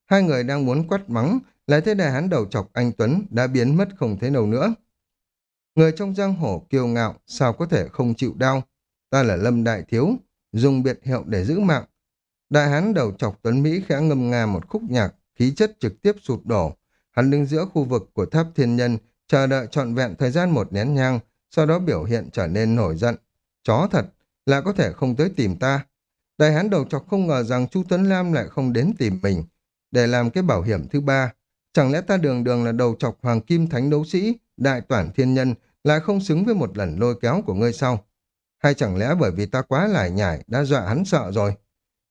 Hai người đang muốn quát mắng, lại thấy đại hán đầu chọc anh Tuấn đã biến mất không thấy đâu nữa. Người trong giang hồ kiêu ngạo, sao có thể không chịu đau? Ta là Lâm Đại Thiếu, dùng biệt hiệu để giữ mạng. Đại hán đầu chọc Tuấn Mỹ khẽ ngâm nga một khúc nhạc, khí chất trực tiếp sụp đổ. Hắn đứng giữa khu vực của tháp thiên nhân, chờ đợi trọn vẹn thời gian một nén nhang, sau đó biểu hiện trở nên nổi giận. Chó thật, là có thể không tới tìm ta. Đại hán đầu chọc không ngờ rằng Chu Tuấn Lam lại không đến tìm mình, để làm cái bảo hiểm thứ ba. Chẳng lẽ ta đường đường là đầu chọc hoàng kim thánh đấu sĩ, đại toản thiên nhân, lại không xứng với một lần lôi kéo của ngươi sau? Hay chẳng lẽ bởi vì ta quá lải nhải đã dọa hắn sợ rồi?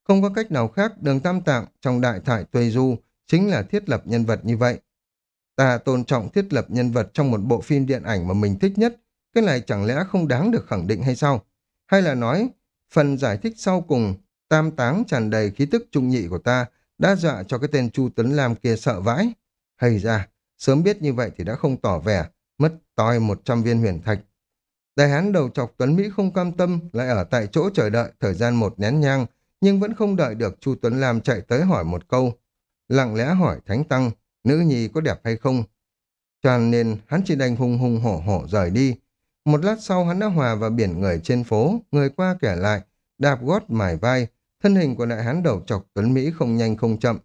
Không có cách nào khác, đường tam tạng trong đại thải Tuê Du chính là thiết lập nhân vật như vậy. Ta tôn trọng thiết lập nhân vật trong một bộ phim điện ảnh mà mình thích nhất, cái này chẳng lẽ không đáng được khẳng định hay sao? Hay là nói, phần giải thích sau cùng, tam táng tràn đầy khí tức trung nhị của ta đã dọa cho cái tên Chu tấn Lam kia sợ vãi? Hay ra, sớm biết như vậy thì đã không tỏ vẻ, mất toi 100 viên huyền thạch. Đại hán đầu chọc Tuấn Mỹ không cam tâm, lại ở tại chỗ chờ đợi thời gian một nén nhang, nhưng vẫn không đợi được Chu Tuấn Lam chạy tới hỏi một câu. Lặng lẽ hỏi Thánh Tăng, nữ nhi có đẹp hay không? Cho nên hắn chỉ đành hùng hùng hổ hổ rời đi. Một lát sau hắn đã hòa vào biển người trên phố, người qua kẻ lại, đạp gót mải vai, thân hình của đại hán đầu chọc Tuấn Mỹ không nhanh không chậm.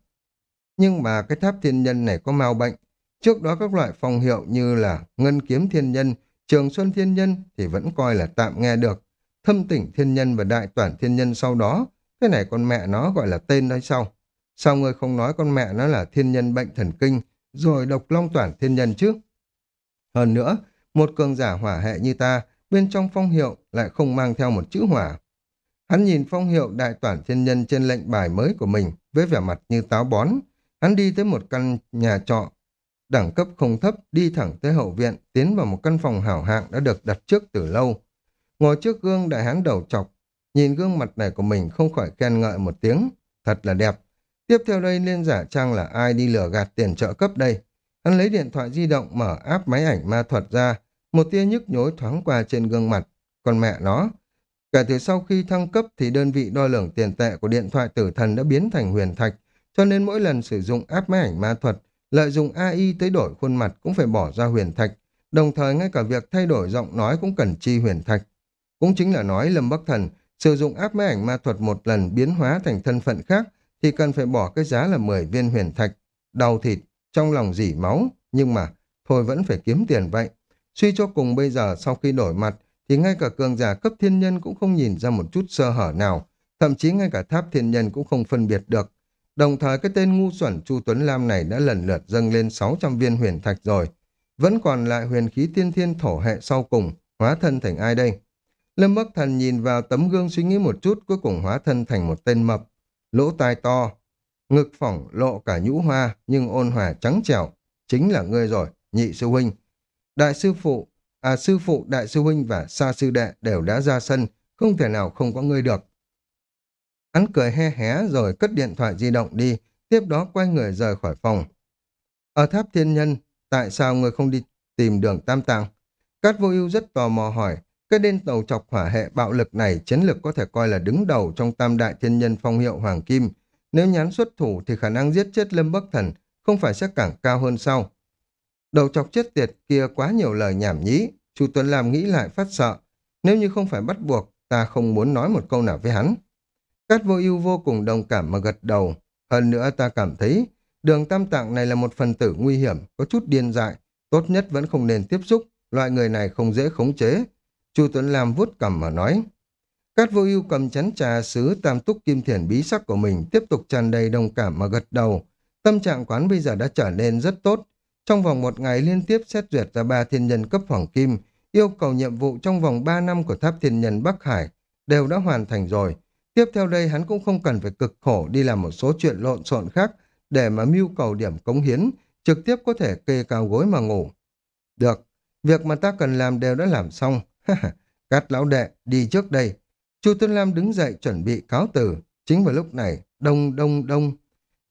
Nhưng mà cái tháp thiên nhân này có mau bệnh. Trước đó các loại phong hiệu như là ngân kiếm thiên nhân, trường xuân thiên nhân thì vẫn coi là tạm nghe được. Thâm tỉnh thiên nhân và đại toản thiên nhân sau đó, cái này con mẹ nó gọi là tên đấy sau. Sao ngươi không nói con mẹ nó là thiên nhân bệnh thần kinh, rồi độc long toàn thiên nhân chứ? Hơn nữa, một cường giả hỏa hệ như ta, bên trong phong hiệu lại không mang theo một chữ hỏa. Hắn nhìn phong hiệu đại toàn thiên nhân trên lệnh bài mới của mình với vẻ mặt như táo bón. Hắn đi tới một căn nhà trọ, đẳng cấp không thấp, đi thẳng tới hậu viện, tiến vào một căn phòng hảo hạng đã được đặt trước từ lâu. Ngồi trước gương đại hán đầu chọc, nhìn gương mặt này của mình không khỏi khen ngợi một tiếng, thật là đẹp. Tiếp theo đây liên giả trang là ai đi lừa gạt tiền trợ cấp đây. Hắn lấy điện thoại di động mở áp máy ảnh ma thuật ra, một tia nhức nhối thoáng qua trên gương mặt. Còn mẹ nó, Kể từ sau khi thăng cấp thì đơn vị đo lường tiền tệ của điện thoại tử thần đã biến thành huyền thạch, cho nên mỗi lần sử dụng áp máy ảnh ma thuật, lợi dụng AI tới đổi khuôn mặt cũng phải bỏ ra huyền thạch, đồng thời ngay cả việc thay đổi giọng nói cũng cần chi huyền thạch. Cũng chính là nói Lâm Bắc Thần sử dụng áp máy ảnh ma thuật một lần biến hóa thành thân phận khác thì cần phải bỏ cái giá là 10 viên huyền thạch, đau thịt, trong lòng dỉ máu, nhưng mà thôi vẫn phải kiếm tiền vậy. Suy cho cùng bây giờ sau khi đổi mặt thì ngay cả cường giả cấp thiên nhân cũng không nhìn ra một chút sơ hở nào, thậm chí ngay cả tháp thiên nhân cũng không phân biệt được. Đồng thời cái tên ngu xuẩn Chu Tuấn Lam này đã lần lượt dâng lên 600 viên huyền thạch rồi. Vẫn còn lại huyền khí tiên thiên thổ hệ sau cùng, hóa thân thành ai đây? Lâm Bắc Thần nhìn vào tấm gương suy nghĩ một chút cuối cùng hóa thân thành một tên mập, lỗ tai to, ngực phỏng lộ cả nhũ hoa nhưng ôn hòa trắng trẻo, chính là ngươi rồi, nhị sư huynh. Đại sư phụ À sư phụ, đại sư huynh và sa sư đệ đều đã ra sân, không thể nào không có ngươi được. Hắn cười he hé rồi cất điện thoại di động đi, tiếp đó quay người rời khỏi phòng. Ở tháp thiên nhân, tại sao người không đi tìm đường tam tàng? Cát vô ưu rất tò mò hỏi, cái đên tàu chọc hỏa hệ bạo lực này chiến lực có thể coi là đứng đầu trong tam đại thiên nhân phong hiệu Hoàng Kim. Nếu nhán xuất thủ thì khả năng giết chết Lâm Bắc Thần không phải sẽ càng cao hơn sau. Đầu chọc chết tiệt kia quá nhiều lời nhảm nhí, Chu Tuấn Lam nghĩ lại phát sợ. Nếu như không phải bắt buộc, ta không muốn nói một câu nào với hắn. Cát vô ưu vô cùng đồng cảm mà gật đầu. Hơn nữa ta cảm thấy đường tam tạng này là một phần tử nguy hiểm, có chút điên dại. Tốt nhất vẫn không nên tiếp xúc, loại người này không dễ khống chế. Chu Tuấn Lam vuốt cầm mà nói. Cát vô ưu cầm chắn trà sứ tam túc kim thiền bí sắc của mình tiếp tục tràn đầy đồng cảm mà gật đầu. Tâm trạng quán bây giờ đã trở nên rất tốt, trong vòng một ngày liên tiếp xét duyệt ra ba thiên nhân cấp hoàng kim, yêu cầu nhiệm vụ trong vòng ba năm của tháp thiên nhân Bắc Hải đều đã hoàn thành rồi. Tiếp theo đây hắn cũng không cần phải cực khổ đi làm một số chuyện lộn xộn khác để mà mưu cầu điểm cống hiến, trực tiếp có thể kê cao gối mà ngủ. Được, việc mà ta cần làm đều đã làm xong. Cát lão đệ, đi trước đây. Chu Tuấn Lam đứng dậy chuẩn bị cáo từ. Chính vào lúc này, đông đông đông.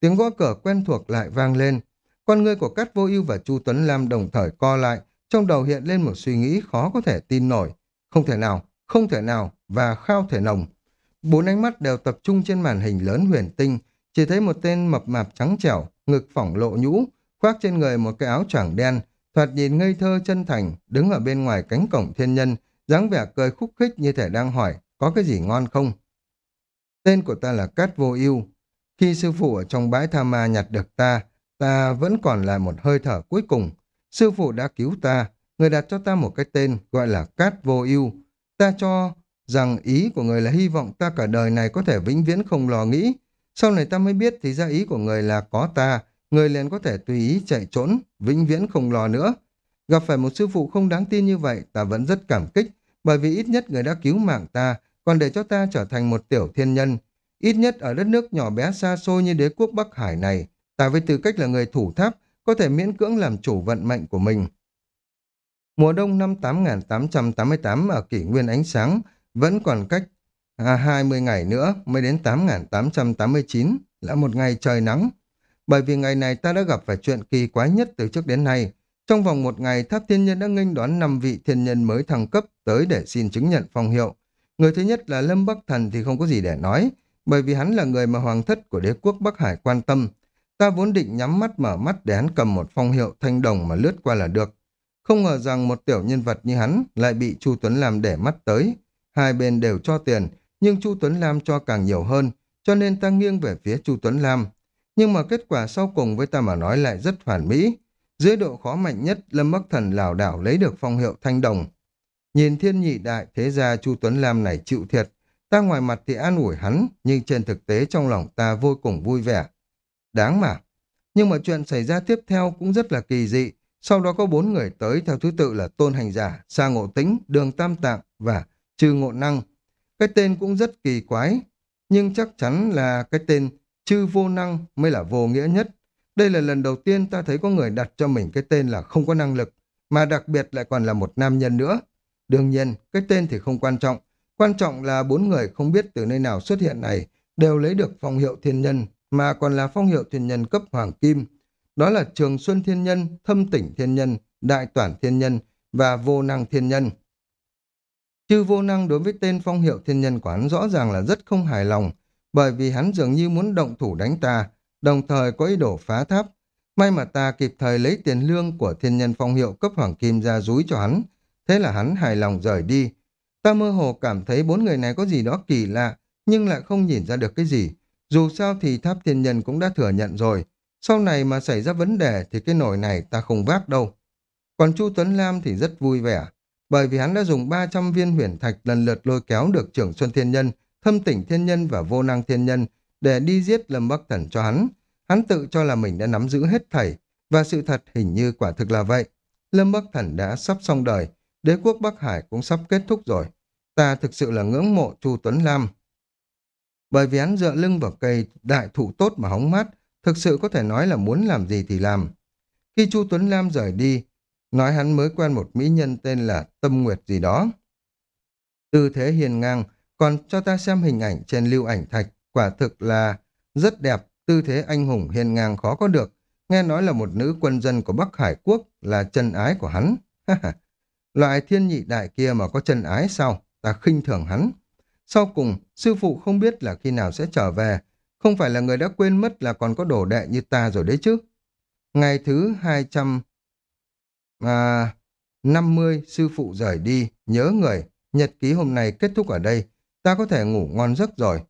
Tiếng gõ cửa quen thuộc lại vang lên. Con ngươi của Cát Vô Ưu và Chu Tuấn Lam đồng thời co lại, trong đầu hiện lên một suy nghĩ khó có thể tin nổi. Không thể nào, không thể nào và khao thể nồng. Bốn ánh mắt đều tập trung trên màn hình lớn huyền tinh, chỉ thấy một tên mập mạp trắng trẻo, ngực phỏng lộ nhũ, khoác trên người một cái áo choàng đen, thoạt nhìn ngây thơ chân thành, đứng ở bên ngoài cánh cổng thiên nhân, dáng vẻ cười khúc khích như thể đang hỏi, có cái gì ngon không? Tên của ta là Cát Vô Ưu. Khi sư phụ ở trong bãi tha ma nhặt được ta, ta vẫn còn lại một hơi thở cuối cùng. Sư phụ đã cứu ta, người đặt cho ta một cái tên gọi là Cát Vô Ưu. Ta cho rằng ý của người là hy vọng ta cả đời này có thể vĩnh viễn không lo nghĩ. Sau này ta mới biết thì ra ý của người là có ta, người liền có thể tùy ý chạy trốn, vĩnh viễn không lo nữa. Gặp phải một sư phụ không đáng tin như vậy, ta vẫn rất cảm kích, bởi vì ít nhất người đã cứu mạng ta, còn để cho ta trở thành một tiểu thiên nhân. Ít nhất ở đất nước nhỏ bé xa xôi như đế quốc Bắc Hải này, ta với tư cách là người thủ tháp, có thể miễn cưỡng làm chủ vận mệnh của mình. Mùa đông năm 8888 ở kỷ nguyên ánh sáng vẫn còn cách à, 20 ngày nữa mới đến 8889 là một ngày trời nắng. Bởi vì ngày này ta đã gặp phải chuyện kỳ quái nhất từ trước đến nay. Trong vòng một ngày, Tháp Thiên Nhân đã nghênh đón 5 vị thiên nhân mới thăng cấp tới để xin chứng nhận phong hiệu. Người thứ nhất là Lâm Bắc Thần thì không có gì để nói, bởi vì hắn là người mà hoàng thất của đế quốc Bắc Hải quan tâm. Ta vốn định nhắm mắt mở mắt để hắn cầm một phong hiệu thanh đồng mà lướt qua là được. Không ngờ rằng một tiểu nhân vật như hắn lại bị Chu Tuấn Lam để mắt tới. Hai bên đều cho tiền, nhưng Chu Tuấn Lam cho càng nhiều hơn, cho nên ta nghiêng về phía Chu Tuấn Lam. Nhưng mà kết quả sau cùng với ta mà nói lại rất hoàn mỹ. Dưới độ khó mạnh nhất, Lâm Bắc Thần lảo đảo lấy được phong hiệu thanh đồng. Nhìn thiên nhị đại thế gia Chu Tuấn Lam này chịu thiệt, ta ngoài mặt thì an ủi hắn, nhưng trên thực tế trong lòng ta vô cùng vui vẻ. Đáng mà. Nhưng mà chuyện xảy ra tiếp theo cũng rất là kỳ dị. Sau đó có bốn người tới theo thứ tự là Tôn Hành Giả, Sa Ngộ tĩnh Đường Tam Tạng và Trừ Ngộ Năng. Cái tên cũng rất kỳ quái, nhưng chắc chắn là cái tên Chư Vô Năng mới là vô nghĩa nhất. Đây là lần đầu tiên ta thấy có người đặt cho mình cái tên là không có năng lực, mà đặc biệt lại còn là một nam nhân nữa. Đương nhiên, cái tên thì không quan trọng. Quan trọng là bốn người không biết từ nơi nào xuất hiện này đều lấy được phong hiệu thiên nhân, mà còn là phong hiệu thiên nhân cấp hoàng kim. Đó là Trường Xuân Thiên Nhân, Thâm Tỉnh Thiên Nhân, Đại Toản Thiên Nhân và Vô Năng Thiên Nhân. Chư vô năng đối với tên phong hiệu thiên nhân quán rõ ràng là rất không hài lòng, bởi vì hắn dường như muốn động thủ đánh ta, đồng thời có ý đồ phá tháp. May mà ta kịp thời lấy tiền lương của thiên nhân phong hiệu cấp hoàng kim ra rúi cho hắn, thế là hắn hài lòng rời đi. Ta mơ hồ cảm thấy bốn người này có gì đó kỳ lạ, nhưng lại không nhìn ra được cái gì. Dù sao thì tháp thiên nhân cũng đã thừa nhận rồi, sau này mà xảy ra vấn đề thì cái nổi này ta không vác đâu. Còn Chu Tuấn Lam thì rất vui vẻ, bởi vì hắn đã dùng 300 viên huyền thạch lần lượt lôi kéo được trưởng Xuân Thiên Nhân, thâm tỉnh Thiên Nhân và vô năng Thiên Nhân để đi giết Lâm Bắc Thần cho hắn. Hắn tự cho là mình đã nắm giữ hết thảy, và sự thật hình như quả thực là vậy. Lâm Bắc Thần đã sắp xong đời, đế quốc Bắc Hải cũng sắp kết thúc rồi. Ta thực sự là ngưỡng mộ Chu Tuấn Lam. Bởi vì hắn dựa lưng vào cây đại thụ tốt mà hóng mát, thực sự có thể nói là muốn làm gì thì làm. Khi Chu Tuấn Lam rời đi, nói hắn mới quen một mỹ nhân tên là Tâm Nguyệt gì đó. Tư thế hiền ngang, còn cho ta xem hình ảnh trên lưu ảnh thạch, quả thực là rất đẹp, tư thế anh hùng hiền ngang khó có được. Nghe nói là một nữ quân dân của Bắc Hải Quốc là chân ái của hắn. Loại thiên nhị đại kia mà có chân ái sao? Ta khinh thường hắn. Sau cùng, sư phụ không biết là khi nào sẽ trở về. Không phải là người đã quên mất là còn có đồ đệ như ta rồi đấy chứ. Ngày thứ 200 À, 50 sư phụ rời đi, nhớ người, nhật ký hôm nay kết thúc ở đây, ta có thể ngủ ngon giấc rồi.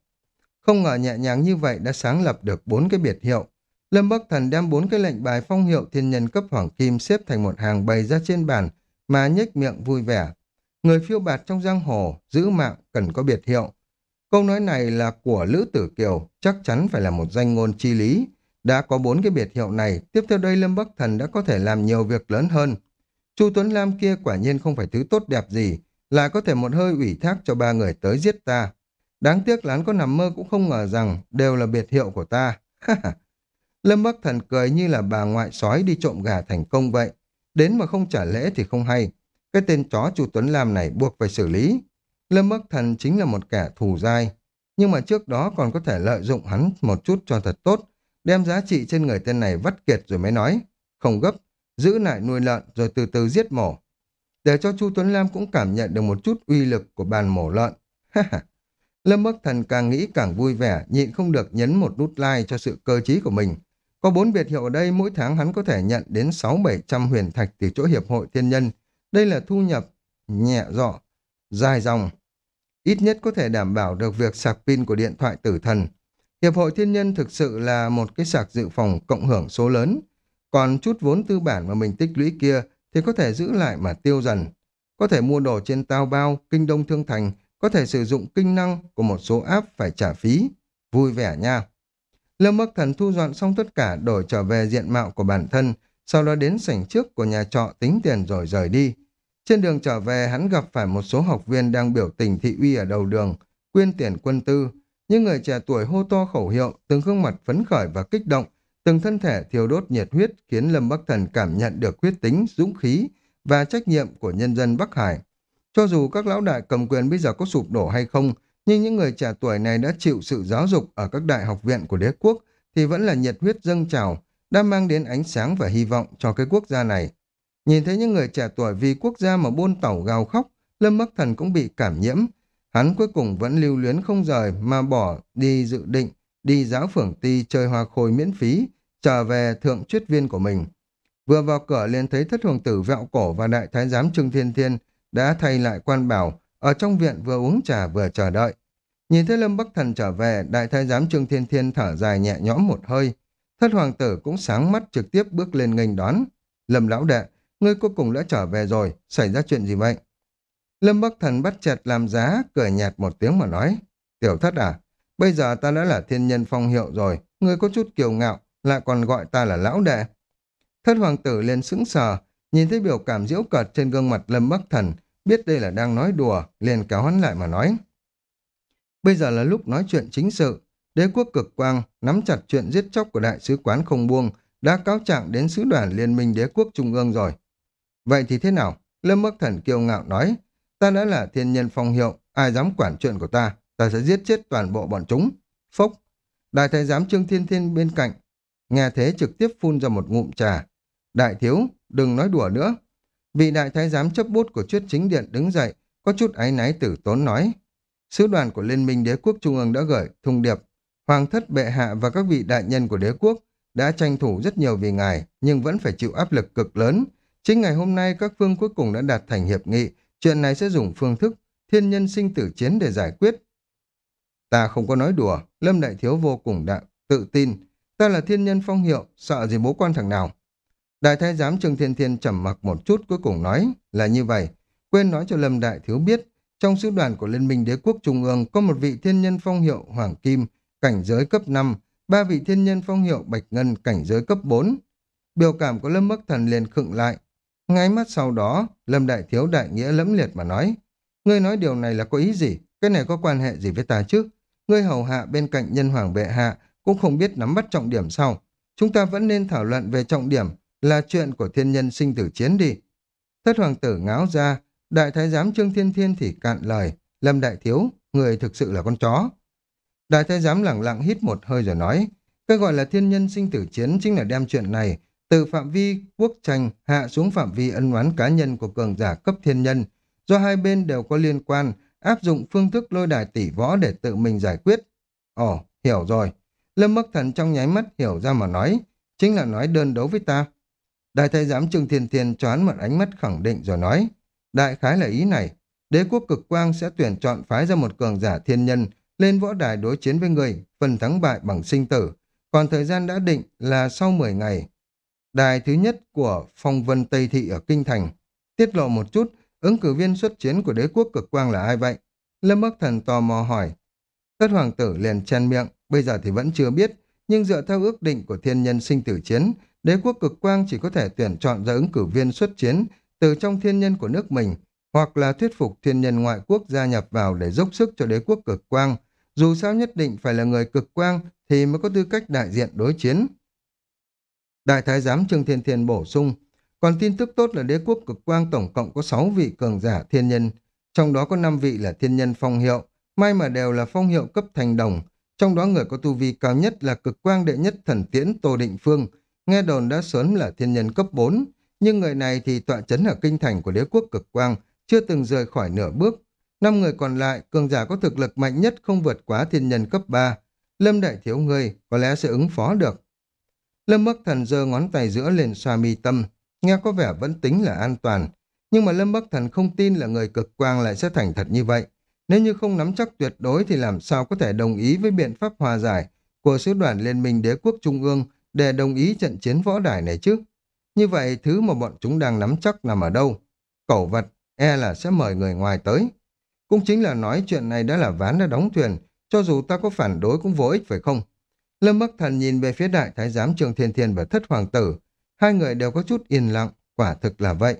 Không ngờ nhẹ nhàng như vậy đã sáng lập được bốn cái biệt hiệu. Lâm Bắc Thần đem bốn cái lệnh bài phong hiệu thiên nhân cấp hoàng kim xếp thành một hàng bày ra trên bàn mà nhếch miệng vui vẻ. Người phiêu bạt trong giang hồ, giữ mạng cần có biệt hiệu. Câu nói này là của Lữ Tử Kiều, chắc chắn phải là một danh ngôn chi lý. Đã có bốn cái biệt hiệu này, tiếp theo đây Lâm Bắc Thần đã có thể làm nhiều việc lớn hơn. Chu Tuấn Lam kia quả nhiên không phải thứ tốt đẹp gì, là có thể một hơi ủy thác cho ba người tới giết ta. Đáng tiếc là hắn có nằm mơ cũng không ngờ rằng đều là biệt hiệu của ta. Lâm Bắc Thần cười như là bà ngoại sói đi trộm gà thành công vậy. Đến mà không trả lễ thì không hay. Cái tên chó Chu Tuấn Lam này buộc phải xử lý. Lâm Bắc Thần chính là một kẻ thù dai. Nhưng mà trước đó còn có thể lợi dụng hắn một chút cho thật tốt đem giá trị trên người tên này vắt kiệt rồi mới nói, không gấp, giữ lại nuôi lợn rồi từ từ giết mổ. Để cho Chu Tuấn Lam cũng cảm nhận được một chút uy lực của bàn mổ lợn. Lâm Bắc Thần càng nghĩ càng vui vẻ, nhịn không được nhấn một nút like cho sự cơ trí của mình. Có bốn biệt hiệu ở đây, mỗi tháng hắn có thể nhận đến 6-700 huyền thạch từ chỗ Hiệp hội Thiên Nhân. Đây là thu nhập nhẹ dọ, dài dòng. Ít nhất có thể đảm bảo được việc sạc pin của điện thoại tử thần. Hiệp hội Thiên Nhân thực sự là một cái sạc dự phòng cộng hưởng số lớn. Còn chút vốn tư bản mà mình tích lũy kia thì có thể giữ lại mà tiêu dần. Có thể mua đồ trên tao bao, kinh đông thương thành, có thể sử dụng kinh năng của một số app phải trả phí. Vui vẻ nha. Lâm Bắc Thần thu dọn xong tất cả đổi trở về diện mạo của bản thân, sau đó đến sảnh trước của nhà trọ tính tiền rồi rời đi. Trên đường trở về, hắn gặp phải một số học viên đang biểu tình thị uy ở đầu đường, quyên tiền quân tư. Những người trẻ tuổi hô to khẩu hiệu, từng gương mặt phấn khởi và kích động, từng thân thể thiêu đốt nhiệt huyết khiến Lâm Bắc Thần cảm nhận được quyết tính, dũng khí và trách nhiệm của nhân dân Bắc Hải. Cho dù các lão đại cầm quyền bây giờ có sụp đổ hay không, nhưng những người trẻ tuổi này đã chịu sự giáo dục ở các đại học viện của đế quốc thì vẫn là nhiệt huyết dâng trào, đã mang đến ánh sáng và hy vọng cho cái quốc gia này. Nhìn thấy những người trẻ tuổi vì quốc gia mà buôn tàu gào khóc, Lâm Bắc Thần cũng bị cảm nhiễm. Hắn cuối cùng vẫn lưu luyến không rời mà bỏ đi dự định, đi giáo phưởng ti chơi hoa khôi miễn phí, trở về thượng chuyết viên của mình. Vừa vào cửa liền thấy thất hoàng tử vẹo cổ và đại thái giám Trương Thiên Thiên đã thay lại quan bảo, ở trong viện vừa uống trà vừa chờ đợi. Nhìn thấy Lâm Bắc Thần trở về, đại thái giám Trương Thiên Thiên thở dài nhẹ nhõm một hơi. Thất hoàng tử cũng sáng mắt trực tiếp bước lên nghênh đón. Lâm lão đệ, ngươi cuối cùng đã trở về rồi, xảy ra chuyện gì vậy? Lâm Bắc Thần bắt chẹt làm giá, cười nhạt một tiếng mà nói. Tiểu thất à, bây giờ ta đã là thiên nhân phong hiệu rồi, ngươi có chút kiều ngạo, lại còn gọi ta là lão đệ. Thất hoàng tử lên sững sờ, nhìn thấy biểu cảm diễu cợt trên gương mặt Lâm Bắc Thần, biết đây là đang nói đùa, liền kéo hắn lại mà nói. Bây giờ là lúc nói chuyện chính sự, đế quốc cực quang nắm chặt chuyện giết chóc của đại sứ quán không buông, đã cáo trạng đến sứ đoàn liên minh đế quốc trung ương rồi. Vậy thì thế nào? Lâm Bắc Thần kiêu ngạo nói, ta đã là thiên nhân phong hiệu, ai dám quản chuyện của ta, ta sẽ giết chết toàn bộ bọn chúng. Phốc, đại thái giám Trương Thiên Thiên bên cạnh, nghe thế trực tiếp phun ra một ngụm trà. Đại thiếu, đừng nói đùa nữa. Vị đại thái giám chấp bút của chuyết chính điện đứng dậy, có chút áy náy tử tốn nói. Sứ đoàn của Liên minh Đế quốc Trung ương đã gửi thông điệp. Hoàng thất bệ hạ và các vị đại nhân của đế quốc đã tranh thủ rất nhiều vì ngài, nhưng vẫn phải chịu áp lực cực lớn. Chính ngày hôm nay các phương cuối cùng đã đạt thành hiệp nghị, chuyện này sẽ dùng phương thức thiên nhân sinh tử chiến để giải quyết. Ta không có nói đùa, Lâm Đại Thiếu vô cùng đạo, tự tin. Ta là thiên nhân phong hiệu, sợ gì bố quan thằng nào. Đại thái giám Trương Thiên Thiên trầm mặc một chút cuối cùng nói là như vậy. Quên nói cho Lâm Đại Thiếu biết, trong sứ đoàn của Liên minh Đế quốc Trung ương có một vị thiên nhân phong hiệu Hoàng Kim, cảnh giới cấp 5, ba vị thiên nhân phong hiệu Bạch Ngân, cảnh giới cấp 4. Biểu cảm của Lâm Bắc Thần liền khựng lại. Ngay mắt sau đó, Lâm Đại Thiếu đại nghĩa lẫm liệt mà nói, ngươi nói điều này là có ý gì? Cái này có quan hệ gì với ta chứ? Ngươi hầu hạ bên cạnh nhân hoàng bệ hạ cũng không biết nắm bắt trọng điểm sau. Chúng ta vẫn nên thảo luận về trọng điểm là chuyện của thiên nhân sinh tử chiến đi. Thất hoàng tử ngáo ra, đại thái giám Trương Thiên Thiên thì cạn lời, Lâm Đại Thiếu, người thực sự là con chó. Đại thái giám lặng lặng hít một hơi rồi nói, cái gọi là thiên nhân sinh tử chiến chính là đem chuyện này từ phạm vi quốc tranh hạ xuống phạm vi ân oán cá nhân của cường giả cấp thiên nhân, do hai bên đều có liên quan, áp dụng phương thức lôi đài tỷ võ để tự mình giải quyết. Ồ, hiểu rồi. Lâm Bắc Thần trong nháy mắt hiểu ra mà nói, chính là nói đơn đấu với ta. Đại thái giám Trương Thiên Thiên choán một ánh mắt khẳng định rồi nói, đại khái là ý này, đế quốc cực quang sẽ tuyển chọn phái ra một cường giả thiên nhân lên võ đài đối chiến với người, phần thắng bại bằng sinh tử, còn thời gian đã định là sau 10 ngày. Đài thứ nhất của phong vân Tây Thị ở Kinh Thành, tiết lộ một chút, ứng cử viên xuất chiến của đế quốc cực quang là ai vậy? Lâm Bắc Thần tò mò hỏi. Tất hoàng tử liền chen miệng, bây giờ thì vẫn chưa biết, nhưng dựa theo ước định của thiên nhân sinh tử chiến, đế quốc cực quang chỉ có thể tuyển chọn ra ứng cử viên xuất chiến từ trong thiên nhân của nước mình, hoặc là thuyết phục thiên nhân ngoại quốc gia nhập vào để dốc sức cho đế quốc cực quang. Dù sao nhất định phải là người cực quang thì mới có tư cách đại diện đối chiến. Đại thái giám Trương Thiên Thiên bổ sung, còn tin tức tốt là đế quốc cực quang tổng cộng có 6 vị cường giả thiên nhân, trong đó có 5 vị là thiên nhân phong hiệu, may mà đều là phong hiệu cấp thành đồng, trong đó người có tu vi cao nhất là cực quang đệ nhất thần tiễn Tô Định Phương, nghe đồn đã sớm là thiên nhân cấp 4, nhưng người này thì tọa chấn ở kinh thành của đế quốc cực quang, chưa từng rời khỏi nửa bước. Năm người còn lại, cường giả có thực lực mạnh nhất không vượt quá thiên nhân cấp 3. Lâm đại thiếu người có lẽ sẽ ứng phó được. Lâm Bắc Thần giơ ngón tay giữa lên xoa mi tâm, nghe có vẻ vẫn tính là an toàn. Nhưng mà Lâm Bắc Thần không tin là người cực quang lại sẽ thành thật như vậy. Nếu như không nắm chắc tuyệt đối thì làm sao có thể đồng ý với biện pháp hòa giải của sứ đoàn Liên minh Đế quốc Trung ương để đồng ý trận chiến võ đài này chứ? Như vậy thứ mà bọn chúng đang nắm chắc nằm ở đâu? Cẩu vật e là sẽ mời người ngoài tới. Cũng chính là nói chuyện này đã là ván đã đóng thuyền, cho dù ta có phản đối cũng vô ích phải không? Lâm Bắc Thần nhìn về phía đại thái giám Trường Thiên Thiên và thất hoàng tử. Hai người đều có chút yên lặng, quả thực là vậy.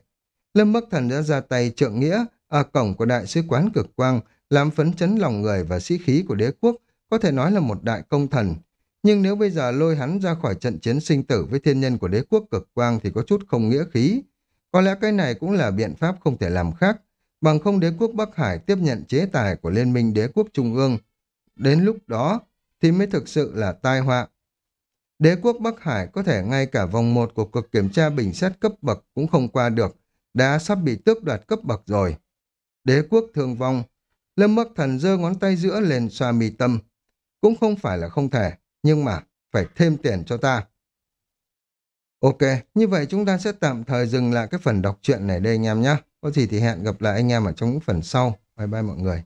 Lâm Bắc Thần đã ra tay trượng nghĩa ở cổng của đại sứ quán cực quang, làm phấn chấn lòng người và sĩ khí của đế quốc, có thể nói là một đại công thần. Nhưng nếu bây giờ lôi hắn ra khỏi trận chiến sinh tử với thiên nhân của đế quốc cực quang thì có chút không nghĩa khí. Có lẽ cái này cũng là biện pháp không thể làm khác, bằng không đế quốc Bắc Hải tiếp nhận chế tài của Liên minh đế quốc Trung ương. Đến lúc đó thì mới thực sự là tai họa. Đế quốc Bắc Hải có thể ngay cả vòng một của cuộc kiểm tra bình xét cấp bậc cũng không qua được, đã sắp bị tước đoạt cấp bậc rồi. Đế quốc thương vong, Lâm Bắc Thần giơ ngón tay giữa lên xoa mi tâm. Cũng không phải là không thể, nhưng mà phải thêm tiền cho ta. Ok, như vậy chúng ta sẽ tạm thời dừng lại cái phần đọc truyện này đây anh em nhé. Có gì thì hẹn gặp lại anh em ở trong những phần sau. Bye bye mọi người.